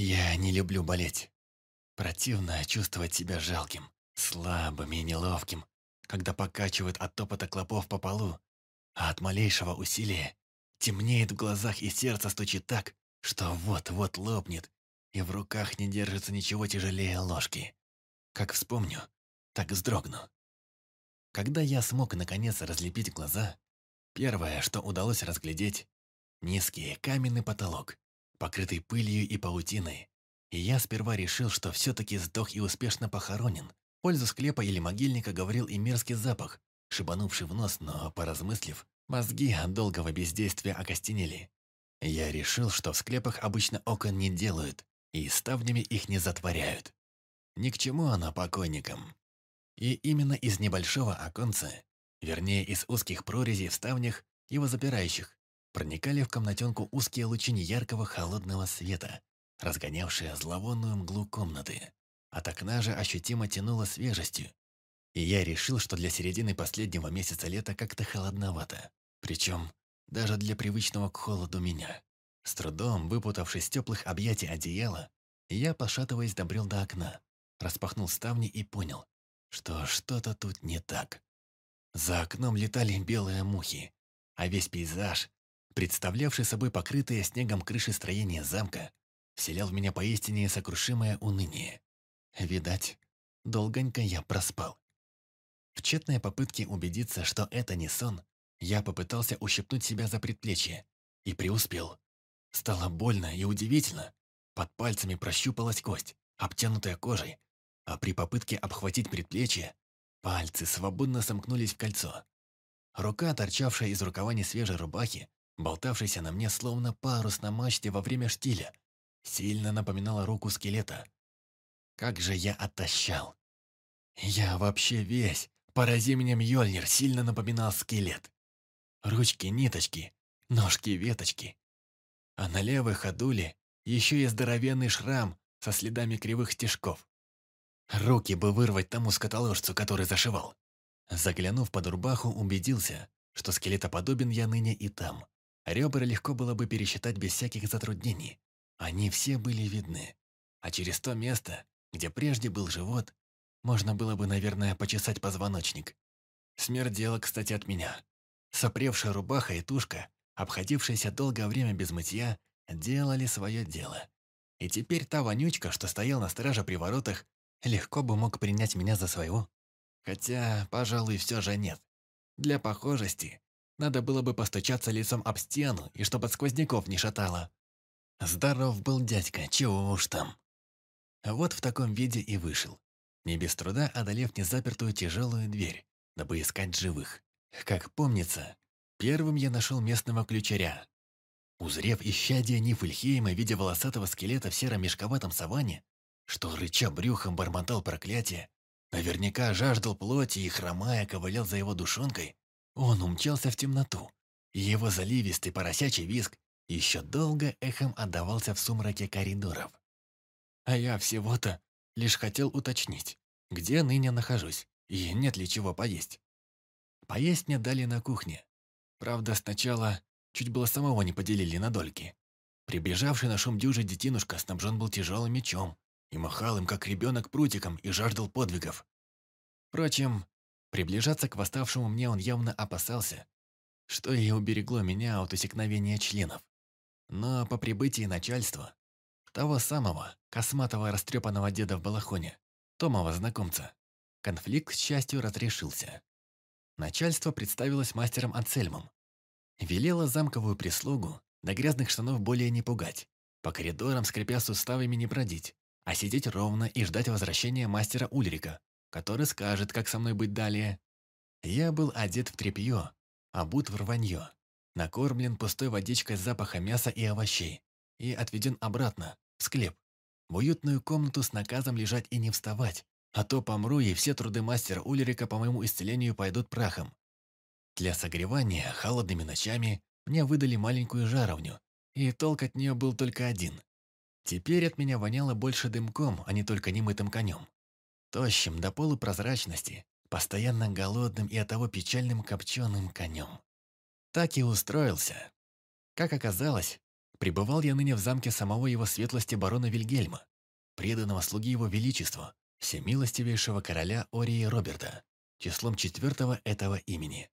Я не люблю болеть. Противно чувствовать себя жалким, слабым и неловким, когда покачивают от топота клопов по полу, а от малейшего усилия темнеет в глазах и сердце стучит так, что вот-вот лопнет, и в руках не держится ничего тяжелее ложки. Как вспомню, так вздрогну. Когда я смог наконец разлепить глаза, первое, что удалось разглядеть, низкий каменный потолок, покрытый пылью и паутиной. И я сперва решил, что все-таки сдох и успешно похоронен. В пользу склепа или могильника говорил и мерзкий запах, шибанувший в нос, но, поразмыслив, мозги от долгого бездействия окостенели. Я решил, что в склепах обычно окон не делают, и ставнями их не затворяют. Ни к чему оно покойникам. И именно из небольшого оконца, вернее, из узких прорезей в ставнях, его запирающих, проникали в комнатенку узкие лучи неяркого холодного света, разгонявшие зловонную мглу комнаты. От окна же ощутимо тянуло свежестью. И я решил, что для середины последнего месяца лета как-то холодновато. Причем даже для привычного к холоду меня. С трудом, выпутавшись из теплых объятий одеяла, я, пошатываясь, добрел до окна, распахнул ставни и понял, что что-то тут не так. За окном летали белые мухи, а весь пейзаж представлявший собой покрытые снегом крыши строения замка, вселял в меня поистине сокрушимое уныние. Видать, долгонько я проспал. В тщетной попытке убедиться, что это не сон, я попытался ущипнуть себя за предплечье и преуспел. Стало больно и удивительно. Под пальцами прощупалась кость, обтянутая кожей, а при попытке обхватить предплечье, пальцы свободно сомкнулись в кольцо. Рука, торчавшая из рукава несвежей рубахи, болтавшийся на мне словно парус на мачте во время штиля, сильно напоминала руку скелета. Как же я отощал. Я вообще весь, порази меня Мьёльнир, сильно напоминал скелет. Ручки-ниточки, ножки-веточки. А на левой ходуле еще и здоровенный шрам со следами кривых стежков. Руки бы вырвать тому скотоложцу, который зашивал. Заглянув под рубаху, убедился, что скелетоподобен я ныне и там. Ребра легко было бы пересчитать без всяких затруднений. Они все были видны. А через то место, где прежде был живот, можно было бы, наверное, почесать позвоночник. Смердело, кстати, от меня. Сопревшая рубаха и тушка, обходившаяся долгое время без мытья, делали свое дело. И теперь та вонючка, что стоял на страже при воротах, легко бы мог принять меня за своего. Хотя, пожалуй, все же нет. Для похожести надо было бы постучаться лицом об стену, и чтоб от сквозняков не шатало. Здоров был дядька, чего уж там. Вот в таком виде и вышел, не без труда одолев незапертую тяжелую дверь, дабы искать живых. Как помнится, первым я нашел местного ключаря. Узрев исчадие Нифльхейма в виде волосатого скелета в сером мешковатом саване, что рыча брюхом бормотал проклятие, наверняка жаждал плоти и, хромая, ковылял за его душонкой, он умчался в темноту, его заливистый поросячий визг еще долго эхом отдавался в сумраке коридоров. А я всего-то лишь хотел уточнить, где ныне нахожусь, и нет ли чего поесть. Поесть мне дали на кухне. Правда, сначала чуть было самого не поделили на дольки. Прибежавший на шум дюжи детинушка снабжен был тяжелым мечом и махал им, как ребенок, прутиком и жаждал подвигов. Впрочем, Приближаться к восставшему мне он явно опасался, что и уберегло меня от усекновения членов. Но по прибытии начальства, того самого, косматого растрепанного деда в балахоне, Томова знакомца, конфликт, к счастью, разрешился. Начальство представилось мастером Ансельмом. Велело замковую прислугу до грязных штанов более не пугать, по коридорам, скрипя суставами, не бродить, а сидеть ровно и ждать возвращения мастера Ульрика, который скажет, как со мной быть далее. Я был одет в тряпье, обут в рванье, накормлен пустой водичкой с запаха мяса и овощей и отведен обратно, в склеп, в уютную комнату с наказом лежать и не вставать, а то помру, и все труды мастера Ульрика по моему исцелению пойдут прахом. Для согревания холодными ночами мне выдали маленькую жаровню, и толк от нее был только один. Теперь от меня воняло больше дымком, а не только немытым конем. Тощим до полупрозрачности, постоянно голодным и оттого печальным копченым конем. Так и устроился. Как оказалось, Пребывал я ныне в замке самого его светлости барона Вильгельма, преданного слуги его величества, всемилостивейшего короля Ории Роберта, числом четвертого этого имени.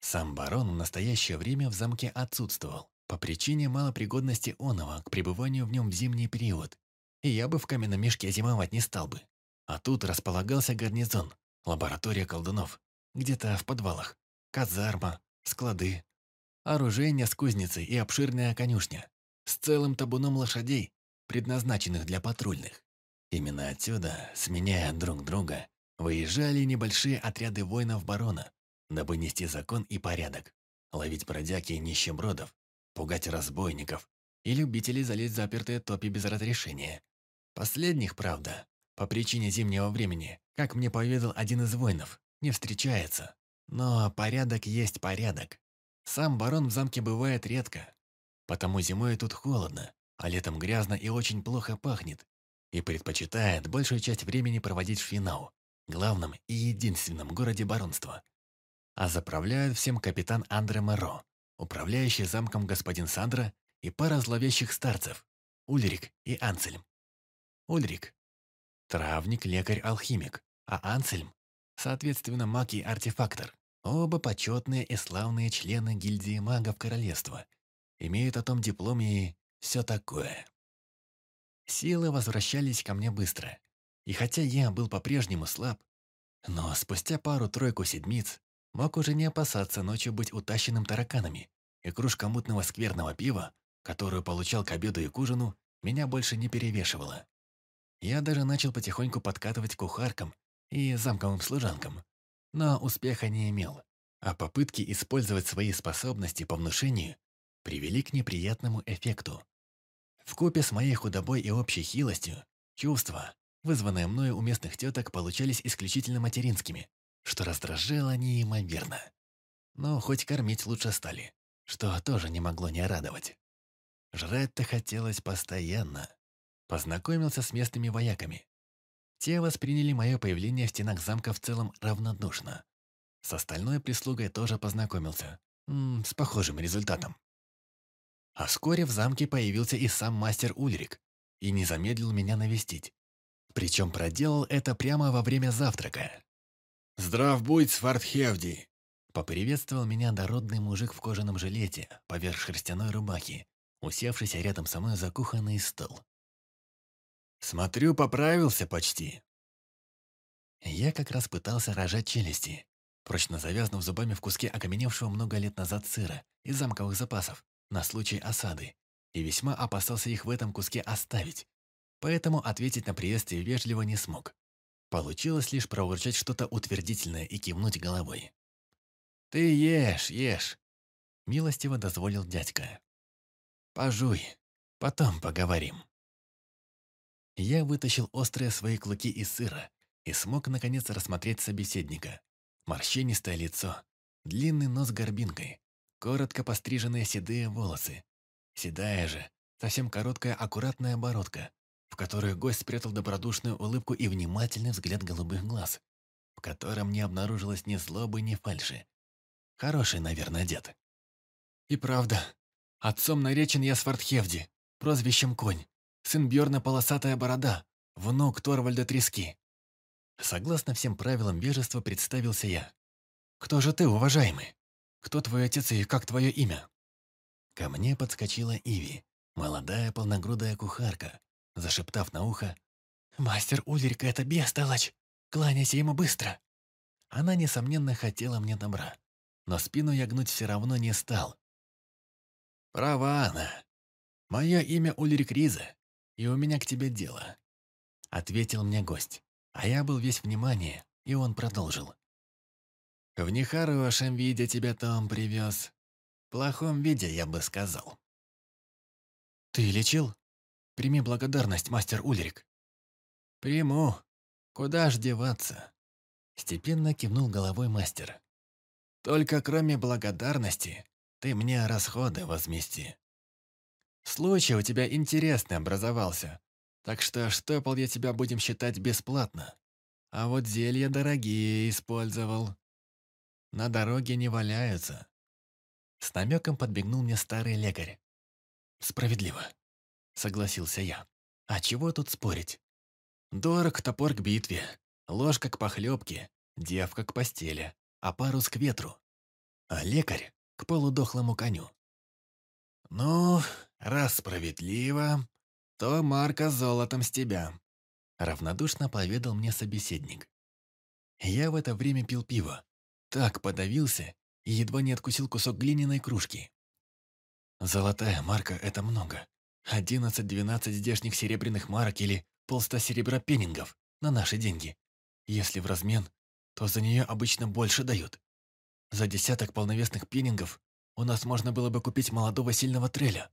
Сам барон в настоящее время в замке отсутствовал, по причине малопригодности оного к пребыванию в нем в зимний период, и я бы в каменном мешке зимовать не стал бы. А тут располагался гарнизон, лаборатория колдунов, где-то в подвалах, казарма, склады, оружейня с кузницей и обширная конюшня, с целым табуном лошадей, предназначенных для патрульных. Именно отсюда, сменяя друг друга, выезжали небольшие отряды воинов барона, дабы нести закон и порядок, ловить бродяги и нищебродов, пугать разбойников и любителей залезть в запертые топи без разрешения. Последних, правда, по причине зимнего времени, как мне поведал один из воинов, не встречается. Но порядок есть порядок. Сам барон в замке бывает редко, потому зимой тут холодно, а летом грязно и очень плохо пахнет, и предпочитает большую часть времени проводить в Финау, главном и единственном городе баронства. А заправляют всем капитан Андре Моро, управляющий замком господин Сандра и пара зловещих старцев, Ульрик и Анцельм. Ульрик – травник, лекарь, алхимик, а Анцельм – соответственно маг и артефактор. Оба почетные и славные члены гильдии магов королевства. Имеют о том диплом и все такое. Силы возвращались ко мне быстро. И хотя я был по-прежнему слаб, но спустя пару-тройку седмиц мог уже не опасаться ночью быть утащенным тараканами, и кружка мутного скверного пива, которую получал к обеду и к ужину, меня больше не перевешивала. Я даже начал потихоньку подкатывать кухаркам и замковым служанкам, но успеха не имел, а попытки использовать свои способности по внушению привели к неприятному эффекту. Вкупе с моей худобой и общей хилостью, чувства, вызванные мною у местных теток, получались исключительно материнскими, что раздражало неимоверно. Но хоть кормить лучше стали, что тоже не могло не радовать. Жрать-то хотелось постоянно. Познакомился с местными вояками. Те восприняли мое появление в стенах замка в целом равнодушно. С остальной прислугой тоже познакомился. М -м, с похожим результатом. А вскоре в замке появился и сам мастер Ульрик и не замедлил меня навестить. Причем проделал это прямо во время завтрака. «Здрав будь, Свардхевди!» Поприветствовал меня дородный мужик в кожаном жилете, поверх шерстяной рубахи, усевшийся рядом со мной за кухонный стол. «Смотрю, поправился почти». Я как раз пытался рожать челюсти, прочно завязнув зубами в куске окаменевшего много лет назад сыра из замковых запасов на случай осады, и весьма опасался их в этом куске оставить, поэтому ответить на приветствие вежливо не смог. Получилось лишь проурчать что-то утвердительное и кивнуть головой. «Ты ешь, ешь!» — милостиво дозволил дядька. «Пожуй, потом поговорим». Я вытащил острые свои клыки из сыра и смог наконец рассмотреть собеседника. Морщинистое лицо, длинный нос горбинкой, коротко постриженные седые волосы. Седая же, совсем короткая аккуратная бородка, в которую гость спрятал добродушную улыбку и внимательный взгляд голубых глаз, в котором не обнаружилось ни злобы, ни фальши. Хороший, наверное, дед. И правда, отцом наречен я Свардхевди, прозвищем Конь, сын Бьорна Полосатая Борода, внук Торвальда Трески. Согласно всем правилам вежества представился я. «Кто же ты, уважаемый? Кто твой отец и как твое имя?» Ко мне подскочила Иви, молодая полногрудая кухарка, зашептав на ухо «Мастер Ульрик — это бестолочь! Кланяйся ему быстро!» Она, несомненно, хотела мне добра, но спину я гнуть все равно не стал. «Права она. Мое имя Ульрик Риза, и у меня к тебе дело», — ответил мне гость, а я был весь внимание, и он продолжил. «В нехорошем виде тебя Том привез. Плохом виде, я бы сказал». «Ты лечил?» Прими благодарность, мастер Ульрик». «Приму. Куда ж деваться?» Степенно кивнул головой мастер. «Только кроме благодарности ты мне расходы возмести. Случай у тебя интересный образовался, так что штопал я тебя будем считать бесплатно. А вот зелья дорогие использовал. На дороге не валяются». С намеком подбегнул мне старый лекарь. Справедливо. Согласился я. А чего тут спорить? Дорог топор к битве, ложка к похлебке, девка к постели, а парус к ветру, а лекарь к полудохлому коню. Ну, раз справедливо, то марка золотом с тебя, равнодушно поведал мне собеседник. Я в это время пил пиво, так подавился и едва не откусил кусок глиняной кружки. Золотая марка — это много. Одиннадцать-двенадцать здешних серебряных марок или полста серебра пеннингов на наши деньги. Если в размен, то за нее обычно больше дают. За десяток полновесных пеннингов у нас можно было бы купить молодого сильного треля,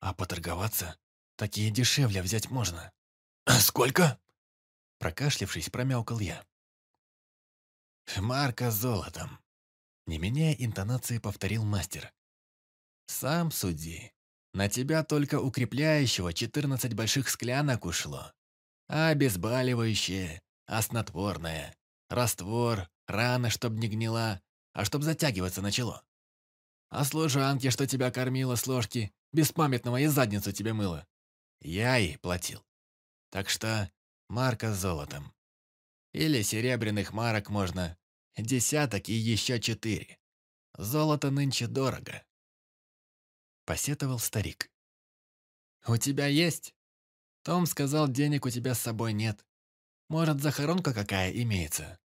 а поторговаться такие дешевле взять можно. «Сколько?» Прокашлившись, промяукал я. «Марка золотом», — не меняя интонации, повторил мастер. «Сам суди. На тебя только укрепляющего четырнадцать больших склянок ушло. А обезболивающее, а снотворное, раствор, рана, чтоб не гнила, а чтоб затягиваться начало. А служанке, что тебя кормила с ложки, беспамятного и задницу тебе мыла. Я ей платил. Так что марка с золотом. Или серебряных марок можно десяток и еще четыре. Золото нынче дорого. Посетовал старик. «У тебя есть?» Том сказал, денег у тебя с собой нет. Может, захоронка какая имеется?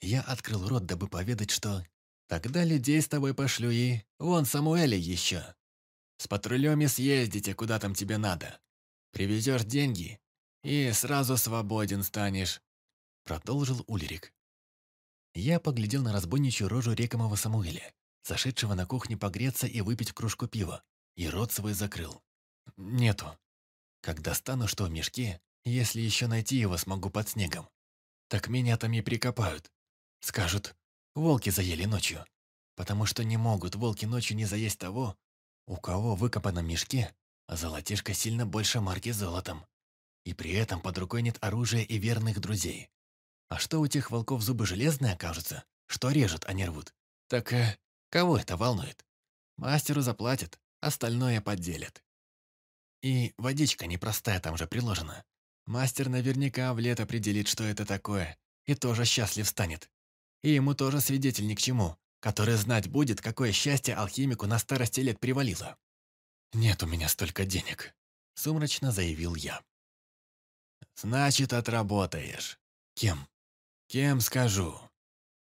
Я открыл рот, дабы поведать, что... Тогда людей с тобой пошлю и... Вон Самуэля еще. С патрулем и съездите, куда там тебе надо. Привезешь деньги и сразу свободен станешь. Продолжил Ульрик. Я поглядел на разбойничью рожу рекомого Самуэля, зашедшего на кухне погреться и выпить кружку пива, и рот свой закрыл. Нету. Когда стану что в мешке, если еще найти его смогу под снегом, так меня там и прикопают. Скажут, волки заели ночью. Потому что не могут волки ночью не заесть того, у кого в выкопанном мешке золотишко сильно больше марки золотом. И при этом под рукой нет оружия и верных друзей. А что у тех волков зубы железные окажутся, что режут, а не рвут? Так э, кого это волнует? Мастеру заплатят, остальное подделят. И водичка непростая там же приложена. Мастер наверняка в лет определит, что это такое, и тоже счастлив станет. И ему тоже свидетель ни к чему, который знать будет, какое счастье алхимику на старости лет привалило. «Нет у меня столько денег», — сумрачно заявил я. «Значит, отработаешь. Кем?» «Кем скажу?»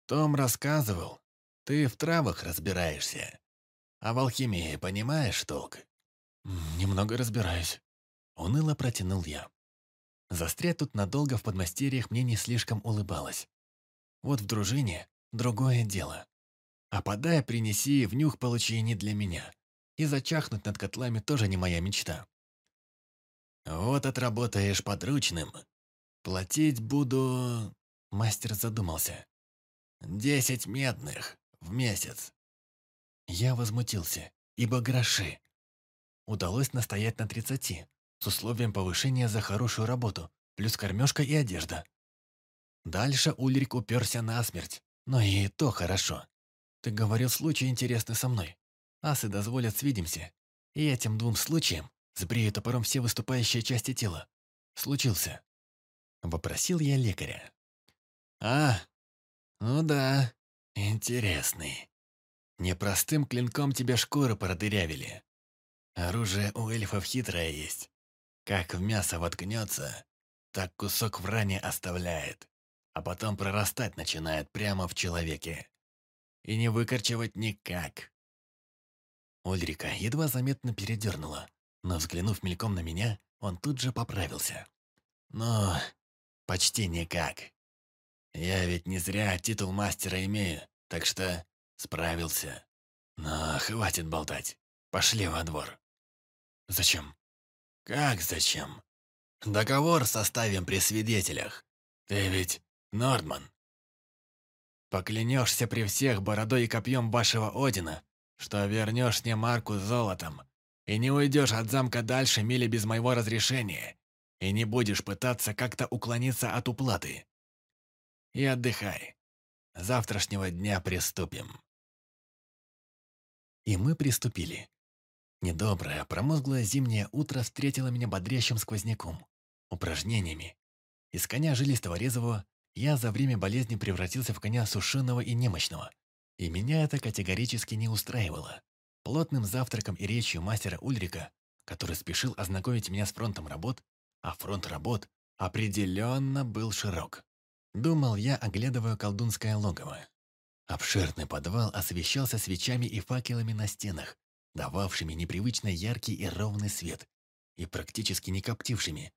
Том рассказывал, ты в травах разбираешься. А в алхимии понимаешь толк? «Немного разбираюсь», — уныло протянул я. Застрять тут надолго в подмастерьях мне не слишком улыбалось. Вот в дружине другое дело. А подай, принеси, в нюх получи не для меня. И зачахнуть над котлами тоже не моя мечта. Вот отработаешь подручным. Платить буду... Мастер задумался. Десять медных в месяц. Я возмутился, ибо гроши удалось настоять на 30, с условием повышения за хорошую работу, плюс кормежка и одежда. Дальше Ульрик уперся насмерть, но и то хорошо. Ты говорил, случай интересный со мной. Асы дозволят свидимся, и этим двум случаям сбрею топором все выступающие части тела. Случился. Вопросил я лекаря. А, ну да, интересный. Непростым клинком тебе шкуры продырявили. Оружие у эльфов хитрое есть. Как в мясо воткнется, так кусок в ране оставляет, а потом прорастать начинает прямо в человеке. И не выкорчевать никак. Ульрика едва заметно передернула, но, взглянув мельком на меня, он тут же поправился. Но почти никак. Я ведь не зря титул мастера имею, так что справился. Но хватит болтать. Пошли во двор. Зачем? Как зачем? Договор составим при свидетелях. Ты ведь Нордман. Поклянешься при всех бородой и копьем вашего Одина, что вернешь мне марку золотом и не уйдешь от замка дальше мили без моего разрешения и не будешь пытаться как-то уклониться от уплаты. И отдыхай. Завтрашнего дня приступим. И мы приступили. Недоброе, промозглое зимнее утро встретило меня бодрящим сквозняком, упражнениями. Из коня жилистого резвого я за время болезни превратился в коня сушеного и немощного. И меня это категорически не устраивало. Плотным завтраком и речью мастера Ульрика, который спешил ознакомить меня с фронтом работ, а фронт работ определенно был широк. Думал я, оглядывая колдунское логово. Обширный подвал освещался свечами и факелами на стенах, дававшими непривычно яркий и ровный свет, и практически не коптившими.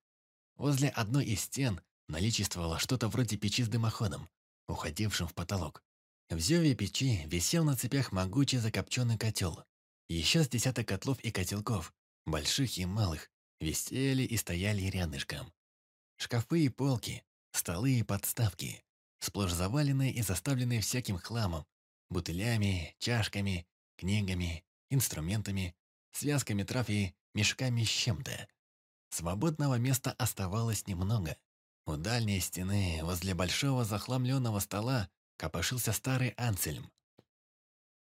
Возле одной из стен наличествовало что-то вроде печи с дымоходом, уходившим в потолок. В зеве печи висел на цепях могучий закопченный котел. Еще с десяток котлов и котелков, больших и малых, висели и стояли рядышком. Шкафы и полки, столы и подставки, сплошь заваленные и заставленные всяким хламом, бутылями, чашками, книгами, инструментами, связками трав и мешками с чем-то. Свободного места оставалось немного. У дальней стены, возле большого захламленного стола, копошился старый Ансельм.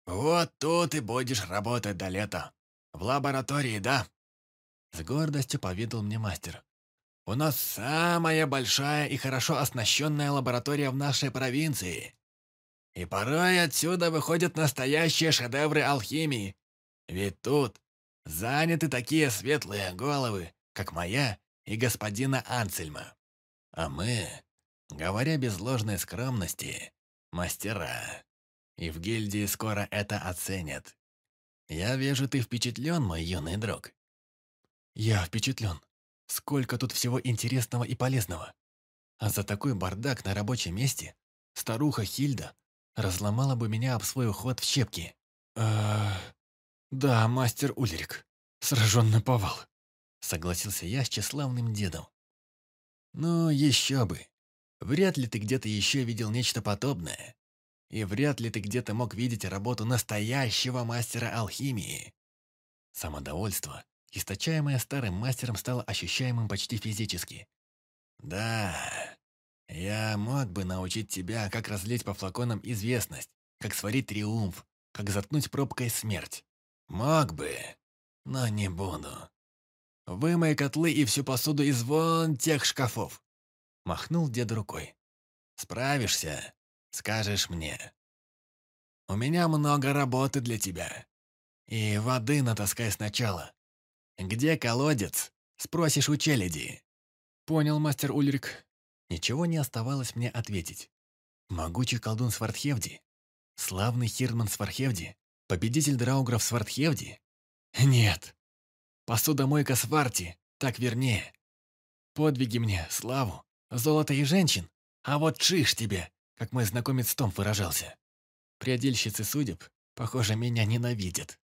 «Вот тут и будешь работать до лета. В лаборатории, да?» С гордостью поведал мне мастер. «У нас самая большая и хорошо оснащенная лаборатория в нашей провинции. И порой отсюда выходят настоящие шедевры алхимии. Ведь тут заняты такие светлые головы, как моя и господина Анцельма. А мы, говоря без ложной скромности, мастера. И в гильдии скоро это оценят. Я вижу, ты впечатлен, мой юный друг. Я впечатлен. Сколько тут всего интересного и полезного. А за такой бардак на рабочем месте старуха Хильда разломала бы меня об свой уход в щепки. Э, да, мастер Ульрик, сраженный повал. Согласился я с тщеславным дедом. Ну, еще бы. Вряд ли ты где-то еще видел нечто подобное. И вряд ли ты где-то мог видеть работу настоящего мастера алхимии. Самодовольство, источаемое старым мастером, стало ощущаемым почти физически. Да, я мог бы научить тебя, как разлить по флаконам известность, как сварить триумф, как заткнуть пробкой смерть. Мог бы, но не буду. Вымой котлы и всю посуду из вон тех шкафов. Махнул дед рукой. Справишься, скажешь мне. У меня много работы для тебя. И воды натаскай сначала. Где колодец? Спросишь у челяди. Понял, мастер Ульрик. Ничего не оставалось мне ответить. Могучий колдун Свардхевди? Славный Хирдман Свархевди? Победитель Драугров Свардхевди? Нет. Посудомойка Сварти, так вернее. Подвиги мне, славу, золото и женщин. А вот чиш тебе, как мой знакомец Том выражался. Приодельщицы судеб, похоже, меня ненавидят.